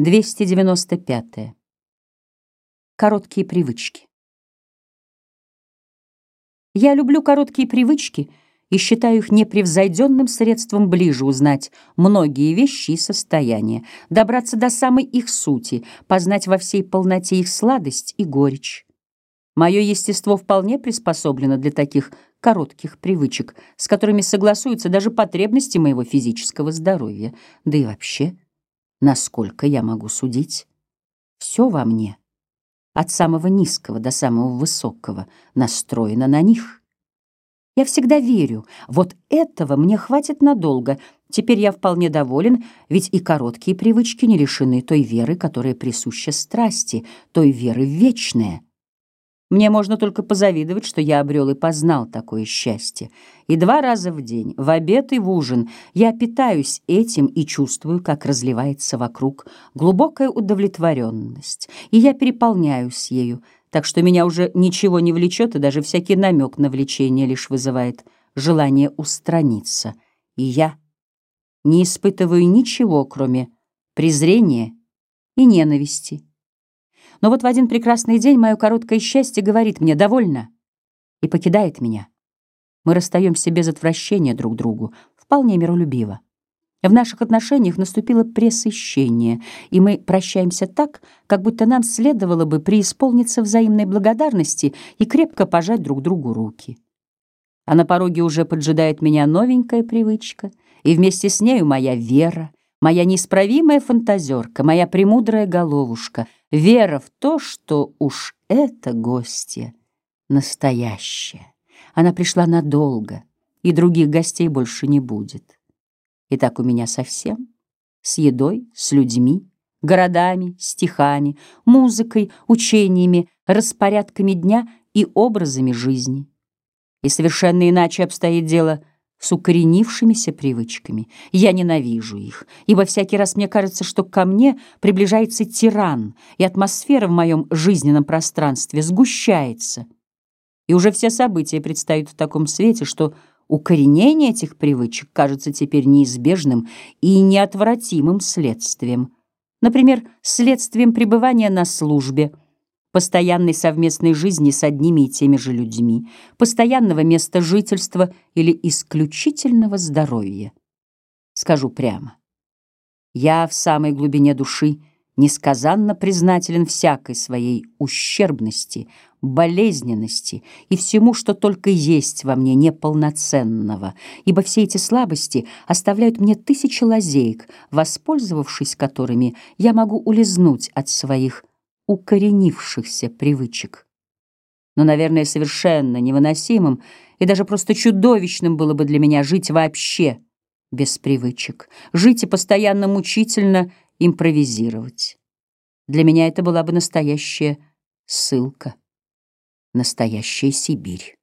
295. Короткие привычки. Я люблю короткие привычки и считаю их непревзойденным средством ближе узнать многие вещи и состояния, добраться до самой их сути, познать во всей полноте их сладость и горечь. Мое естество вполне приспособлено для таких коротких привычек, с которыми согласуются даже потребности моего физического здоровья, да и вообще — Насколько я могу судить, все во мне, от самого низкого до самого высокого, настроено на них. Я всегда верю, вот этого мне хватит надолго. Теперь я вполне доволен, ведь и короткие привычки не лишены той веры, которая присуща страсти, той веры в вечное — мне можно только позавидовать, что я обрел и познал такое счастье. И два раза в день, в обед и в ужин, я питаюсь этим и чувствую, как разливается вокруг глубокая удовлетворенность. И я переполняюсь ею, так что меня уже ничего не влечет, и даже всякий намек на влечение лишь вызывает желание устраниться. И я не испытываю ничего, кроме презрения и ненависти. Но вот в один прекрасный день мое короткое счастье говорит мне «довольно» и покидает меня. Мы расстаемся без отвращения друг другу, вполне миролюбиво. В наших отношениях наступило пресыщение, и мы прощаемся так, как будто нам следовало бы преисполниться взаимной благодарности и крепко пожать друг другу руки. А на пороге уже поджидает меня новенькая привычка, и вместе с нею моя вера, моя неисправимая фантазерка, моя премудрая головушка — вера в то, что уж это гостья настоящая. Она пришла надолго, и других гостей больше не будет. И так у меня совсем, с едой, с людьми, городами, стихами, музыкой, учениями, распорядками дня и образами жизни. И совершенно иначе обстоит дело с укоренившимися привычками. Я ненавижу их, ибо всякий раз мне кажется, что ко мне приближается тиран, и атмосфера в моем жизненном пространстве сгущается. И уже все события предстают в таком свете, что укоренение этих привычек кажется теперь неизбежным и неотвратимым следствием. Например, следствием пребывания на службе – постоянной совместной жизни с одними и теми же людьми, постоянного места жительства или исключительного здоровья. Скажу прямо. Я в самой глубине души несказанно признателен всякой своей ущербности, болезненности и всему, что только есть во мне неполноценного, ибо все эти слабости оставляют мне тысячи лазеек, воспользовавшись которыми я могу улизнуть от своих укоренившихся привычек. Но, наверное, совершенно невыносимым и даже просто чудовищным было бы для меня жить вообще без привычек, жить и постоянно мучительно импровизировать. Для меня это была бы настоящая ссылка, настоящая Сибирь.